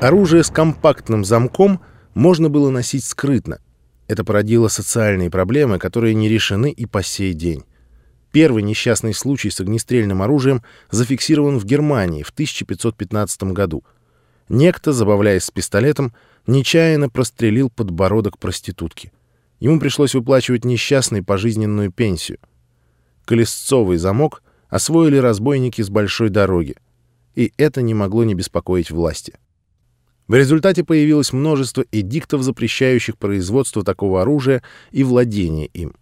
Оружие с компактным замком можно было носить скрытно. Это породило социальные проблемы, которые не решены и по сей день. Первый несчастный случай с огнестрельным оружием зафиксирован в Германии в 1515 году. Некто, забавляясь с пистолетом, нечаянно прострелил подбородок проститутки. Ему пришлось выплачивать несчастной пожизненную пенсию. Колесцовый замок освоили разбойники с большой дороги, и это не могло не беспокоить власти. В результате появилось множество эдиктов, запрещающих производство такого оружия и владение им.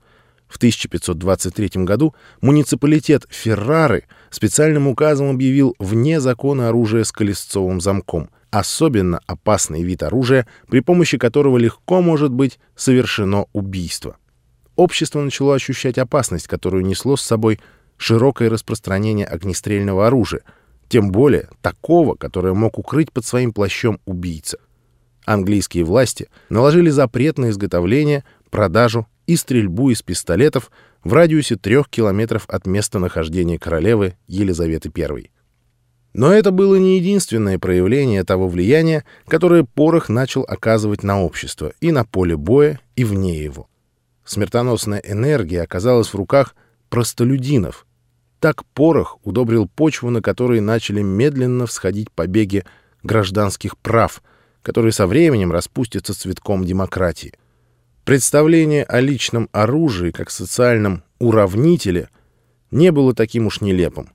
В 1523 году муниципалитет Феррары специальным указом объявил вне закона оружие с колесцовым замком, особенно опасный вид оружия, при помощи которого легко может быть совершено убийство. Общество начало ощущать опасность, которую несло с собой широкое распространение огнестрельного оружия — тем более такого, которое мог укрыть под своим плащом убийца. Английские власти наложили запрет на изготовление, продажу и стрельбу из пистолетов в радиусе трех километров от места нахождения королевы Елизаветы I. Но это было не единственное проявление того влияния, которое порох начал оказывать на общество и на поле боя, и вне его. Смертоносная энергия оказалась в руках простолюдинов, так порох удобрил почву, на которой начали медленно всходить побеги гражданских прав, которые со временем распустятся цветком демократии. Представление о личном оружии как социальном уравнителе не было таким уж нелепым.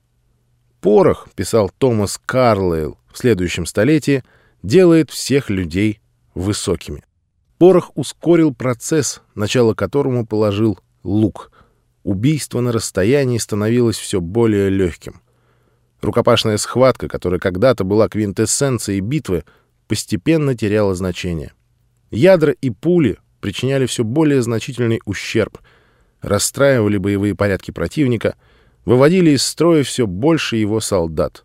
«Порох», — писал Томас Карлейл в следующем столетии, делает всех людей высокими. Порох ускорил процесс, начало которому положил лук — убийство на расстоянии становилось все более легким. Рукопашная схватка, которая когда-то была квинтэссенцией битвы, постепенно теряла значение. Ядра и пули причиняли все более значительный ущерб, расстраивали боевые порядки противника, выводили из строя все больше его солдат.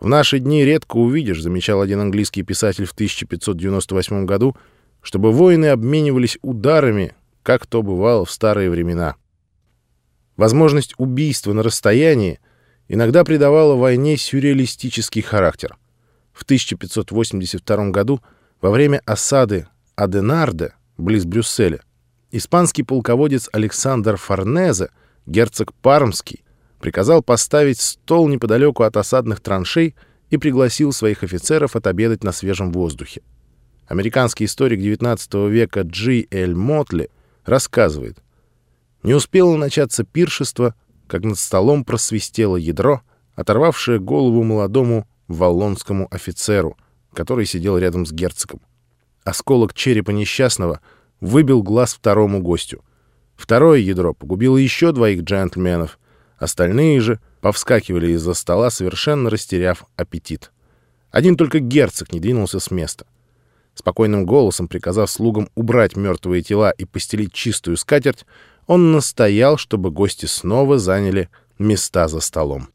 «В наши дни редко увидишь», — замечал один английский писатель в 1598 году, чтобы воины обменивались ударами, как то бывало в старые времена. Возможность убийства на расстоянии иногда придавала войне сюрреалистический характер. В 1582 году во время осады Аденарде, близ Брюсселя, испанский полководец Александр Форнезе, герцог Пармский, приказал поставить стол неподалеку от осадных траншей и пригласил своих офицеров отобедать на свежем воздухе. Американский историк XIX века Джи Эль Мотли рассказывает – не успело начаться пиршество, как над столом просвистело ядро, оторвавшее голову молодому валлонскому офицеру, который сидел рядом с герцогом. Осколок черепа несчастного выбил глаз второму гостю. Второе ядро погубило еще двоих джентльменов. Остальные же повскакивали из-за стола, совершенно растеряв аппетит. Один только герцог не двинулся с места. Спокойным голосом приказав слугам убрать мертвые тела и постелить чистую скатерть, он настоял, чтобы гости снова заняли места за столом.